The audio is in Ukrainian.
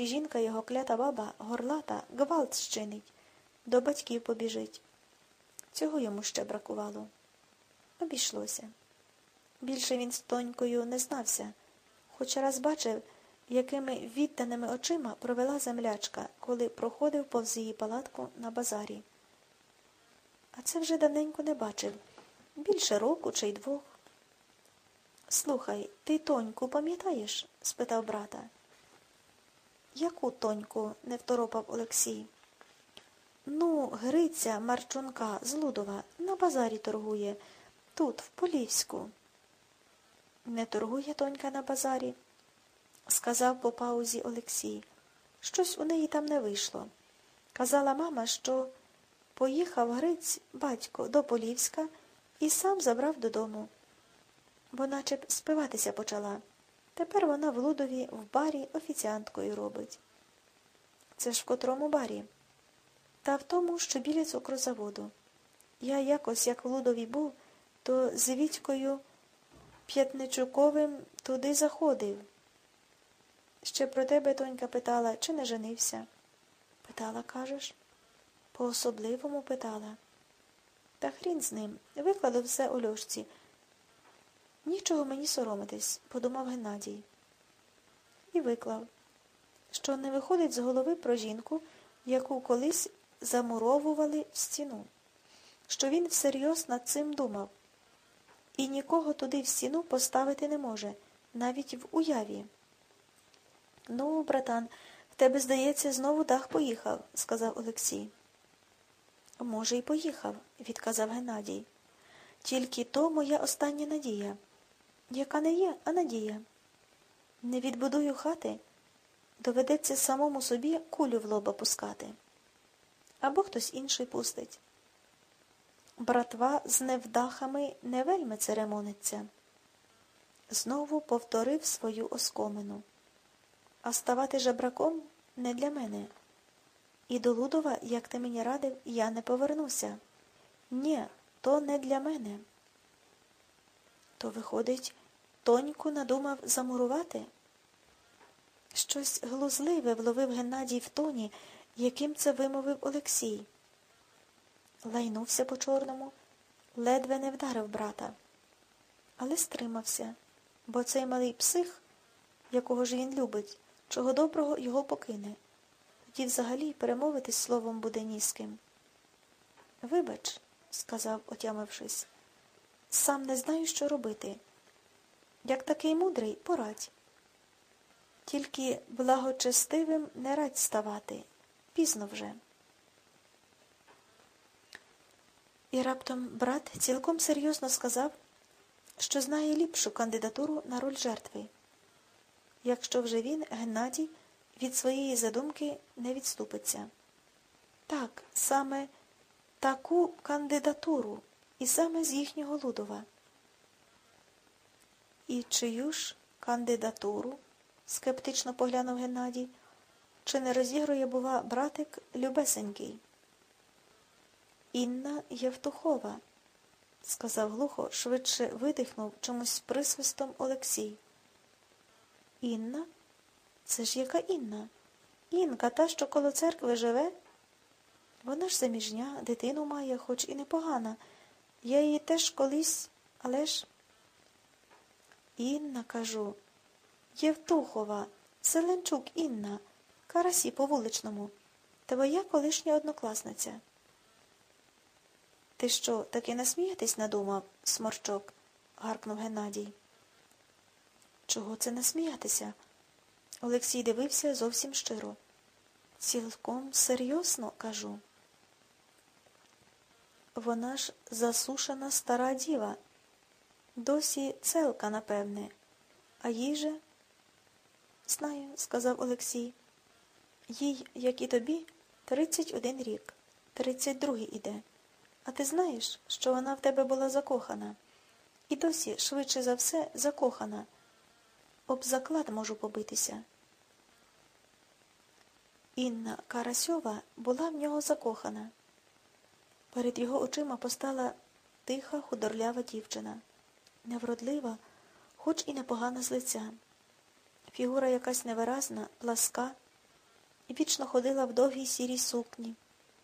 чи жінка його клята баба, горлата, гвалт щинить, до батьків побіжить. Цього йому ще бракувало. Обійшлося. Більше він з тонькою не знався, хоч раз бачив, якими відданими очима провела землячка, коли проходив повз її палатку на базарі. А це вже давненько не бачив. Більше року чи й двох. Слухай, ти тоньку пам'ятаєш? спитав брата. Яку тоньку? не второпав Олексій. Ну, Гриця Марчунка з Лудова на базарі торгує, тут, в Полівську. Не торгує тонька на базарі, сказав по паузі Олексій. Щось у неї там не вийшло. Казала мама, що поїхав Гриць батько до Полівська і сам забрав додому. Бо наче б спиватися почала. Тепер вона в Лудові в барі офіціанткою робить. Це ж в котрому барі? Та в тому, що біля цукрозаводу. Я якось, як в Лудові був, то з Вітькою П'ятничуковим туди заходив. Ще про тебе тонька питала, чи не женився? Питала, кажеш? По особливому питала. Та хрін з ним. Викладу все у льошці. Нічого мені соромитись, подумав Геннадій. І виклав, що не виходить з голови про жінку, яку колись замуровували в стіну, що він всерйоз над цим думав, і нікого туди в стіну поставити не може, навіть в уяві. Ну, братан, в тебе, здається, знову дах поїхав, сказав Олексій. Може, й поїхав, відказав Геннадій. Тільки то моя остання надія. Яка не є, а надія. Не відбудую хати, доведеться самому собі кулю в лоба пускати. Або хтось інший пустить. Братва з невдахами не вельми церемониться. Знову повторив свою оскомину. А ставати жебраком не для мене. І до Лудова, як ти мені радив, я не повернуся. Ні, то не для мене. То, виходить, тоньку надумав замурувати? Щось глузливе вловив Геннадій в тоні, яким це вимовив Олексій. Лайнувся по чорному, ледве не вдарив брата, але стримався, бо цей малий псих, якого ж він любить, чого доброго його покине. Тоді взагалі перемовитись словом буде ні. Вибач, сказав, отямившись, сам не знаю, що робити. Як такий мудрий, порадь. Тільки благочестивим не радь ставати. Пізно вже. І раптом брат цілком серйозно сказав, що знає ліпшу кандидатуру на роль жертви, якщо вже він, Геннадій, від своєї задумки не відступиться. Так, саме таку кандидатуру, і саме з їхнього Лудова. І чию ж кандидатуру? скептично поглянув Геннадій. Чи не розігрує, бува, братик Любесенький? Інна Євтухова, сказав глухо, швидше видихнув чомусь присвистом Олексій. Інна? Це ж яка Інна? Інка, та, що коло церкви живе? Вона ж заміжня, дитину має, хоч і непогана. Я її теж колись, але ж. Інна, кажу, Євтухова, Селенчук Інна, Карасі по вуличному, твоя колишня однокласниця. Ти що, таки насміятись надумав, сморчок? гаркнув Геннадій. Чого це насміятися? Олексій дивився зовсім щиро. Цілком серйозно кажу. Вона ж засушена стара діва. Досі целка, напевне, а їй же. Знаю, сказав Олексій. Їй, як і тобі, тридцять один рік, тридцять другий іде. А ти знаєш, що вона в тебе була закохана, і досі, швидше за все, закохана. Об заклад можу побитися. Інна Карасьова була в нього закохана. Перед його очима постала тиха, худорлява дівчина, невродлива, хоч і непогана з лиця. Фігура якась невиразна, пласка, і вічно ходила в довгій сірій сукні.